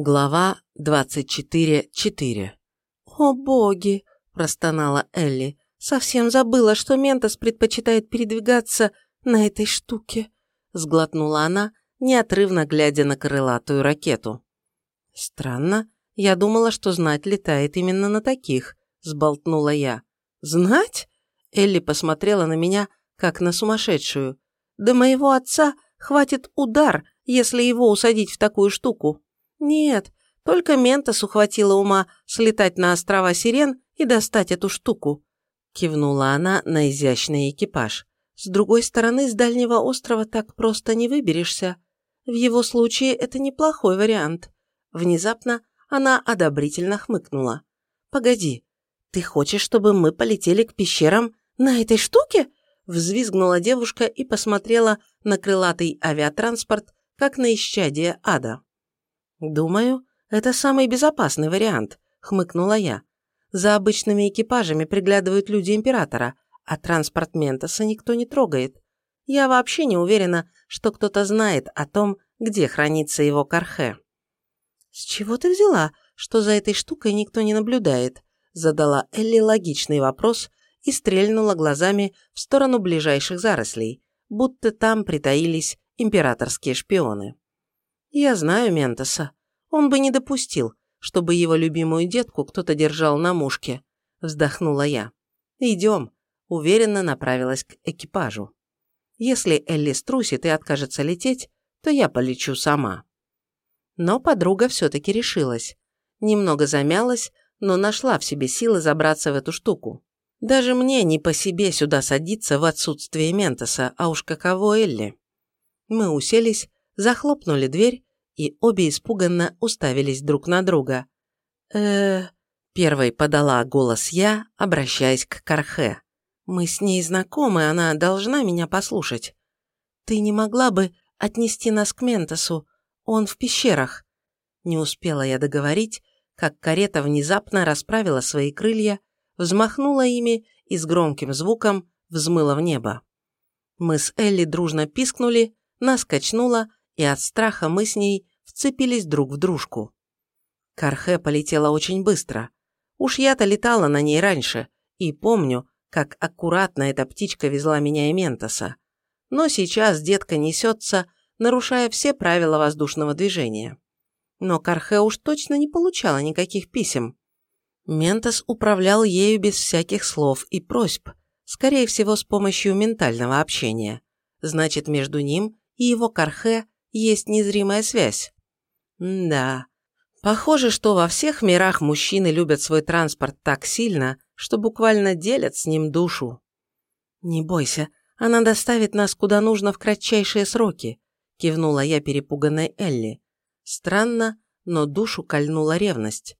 Глава 24.4 «О боги!» – простонала Элли. «Совсем забыла, что Ментос предпочитает передвигаться на этой штуке», – сглотнула она, неотрывно глядя на крылатую ракету. «Странно. Я думала, что знать летает именно на таких», – сболтнула я. «Знать?» – Элли посмотрела на меня, как на сумасшедшую. «Да моего отца хватит удар, если его усадить в такую штуку». «Нет, только Ментос ухватила ума слетать на острова Сирен и достать эту штуку», кивнула она на изящный экипаж. «С другой стороны, с дальнего острова так просто не выберешься. В его случае это неплохой вариант». Внезапно она одобрительно хмыкнула. «Погоди, ты хочешь, чтобы мы полетели к пещерам на этой штуке?» Взвизгнула девушка и посмотрела на крылатый авиатранспорт, как на исчадие ада. «Думаю, это самый безопасный вариант», – хмыкнула я. «За обычными экипажами приглядывают люди Императора, а транспорт Ментоса никто не трогает. Я вообще не уверена, что кто-то знает о том, где хранится его кархе». «С чего ты взяла, что за этой штукой никто не наблюдает?» – задала Элли логичный вопрос и стрельнула глазами в сторону ближайших зарослей, будто там притаились императорские шпионы. Я знаю Ментоса. Он бы не допустил, чтобы его любимую детку кто-то держал на мушке. Вздохнула я. Идем. Уверенно направилась к экипажу. Если Элли струсит и откажется лететь, то я полечу сама. Но подруга все-таки решилась. Немного замялась, но нашла в себе силы забраться в эту штуку. Даже мне не по себе сюда садиться в отсутствие Ментоса, а уж каково Элли. Мы уселись, захлопнули дверь, и обе испуганно уставились друг на друга. э Первой подала голос я, обращаясь к Кархе. «Мы с ней знакомы, она должна меня послушать. Ты не могла бы отнести нас к Ментосу? Он в пещерах». Не успела я договорить, как карета внезапно расправила свои крылья, взмахнула ими и с громким звуком взмыла в небо. Мы с Элли дружно пискнули, нас качнуло, и от страха мы с ней вцепились друг в дружку. Кархе полетела очень быстро. Уж я-то летала на ней раньше, и помню, как аккуратно эта птичка везла меня и Ментоса. Но сейчас детка несется, нарушая все правила воздушного движения. Но Кархе уж точно не получала никаких писем. Ментос управлял ею без всяких слов и просьб, скорее всего, с помощью ментального общения. Значит, между ним и его кархе есть незримая связь. Да. Похоже, что во всех мирах мужчины любят свой транспорт так сильно, что буквально делят с ним душу. «Не бойся, она доставит нас куда нужно в кратчайшие сроки», кивнула я перепуганной Элли. Странно, но душу кольнула ревность.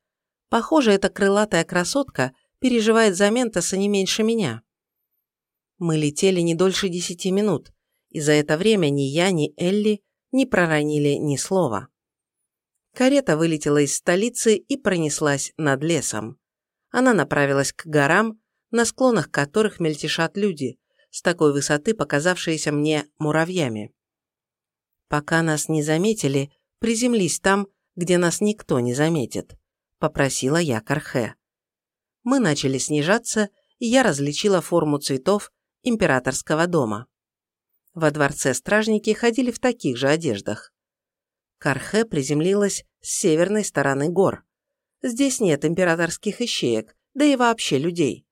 Похоже, эта крылатая красотка переживает за Ментоса не меньше меня. Мы летели не дольше десяти минут, и за это время ни я, ни Элли не проронили ни слова. Карета вылетела из столицы и пронеслась над лесом. Она направилась к горам, на склонах которых мельтешат люди, с такой высоты показавшиеся мне муравьями. Пока нас не заметили, приземлись там, где нас никто не заметит, попросила я Кархе. Мы начали снижаться, и я различила форму цветов императорского дома. Во дворце стражники ходили в таких же одеждах. Кархе приземлилась с северной стороны гор. Здесь нет императорских ищеек, да и вообще людей.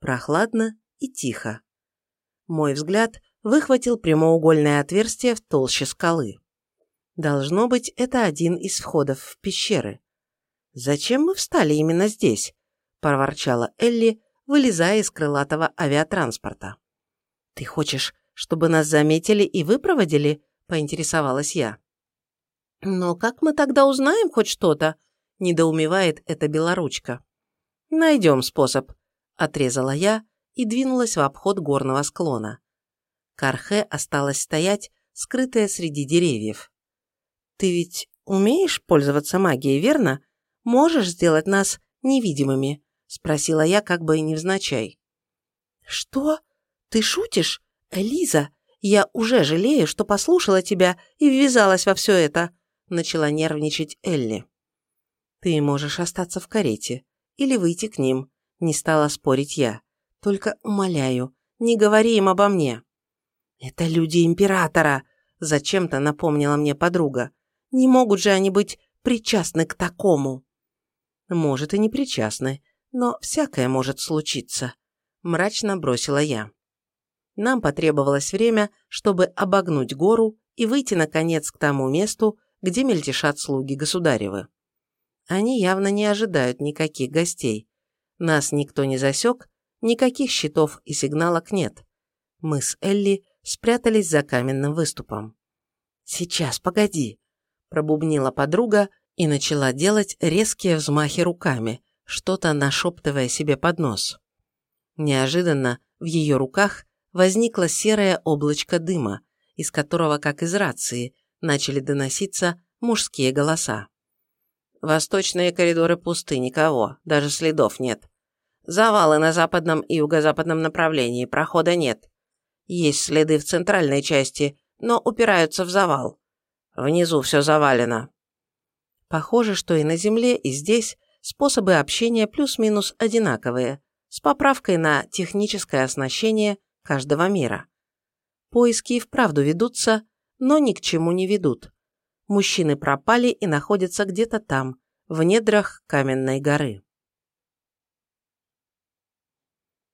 Прохладно и тихо. Мой взгляд выхватил прямоугольное отверстие в толще скалы. Должно быть, это один из входов в пещеры. «Зачем мы встали именно здесь?» – проворчала Элли, вылезая из крылатого авиатранспорта. «Ты хочешь, чтобы нас заметили и выпроводили?» – поинтересовалась я. «Но как мы тогда узнаем хоть что-то?» – недоумевает эта белоручка. «Найдем способ», – отрезала я и двинулась в обход горного склона. Кархе осталась стоять, скрытая среди деревьев. «Ты ведь умеешь пользоваться магией, верно? Можешь сделать нас невидимыми?» – спросила я как бы невзначай. «Что? Ты шутишь?» «Элиза, я уже жалею, что послушала тебя и ввязалась во все это», – начала нервничать Элли. Ты можешь остаться в карете или выйти к ним, не стала спорить я. Только умоляю, не говори им обо мне. Это люди императора, зачем-то напомнила мне подруга. Не могут же они быть причастны к такому. Может, и не причастны, но всякое может случиться, мрачно бросила я. Нам потребовалось время, чтобы обогнуть гору и выйти, наконец, к тому месту, где мельтешат слуги государевы. Они явно не ожидают никаких гостей. Нас никто не засек, никаких щитов и сигналок нет. Мы с Элли спрятались за каменным выступом. «Сейчас, погоди», – пробубнила подруга и начала делать резкие взмахи руками, что-то нашептывая себе под нос. Неожиданно в ее руках возникло серое облачко дыма, из которого, как из рации, начали доноситься мужские голоса. Восточные коридоры пусты, никого, даже следов нет. Завалы на западном и юго-западном направлении, прохода нет. Есть следы в центральной части, но упираются в завал. Внизу все завалено. Похоже, что и на Земле, и здесь способы общения плюс-минус одинаковые, с поправкой на техническое оснащение каждого мира. Поиски и вправду ведутся, но ни к чему не ведут. Мужчины пропали и находятся где-то там, в недрах каменной горы.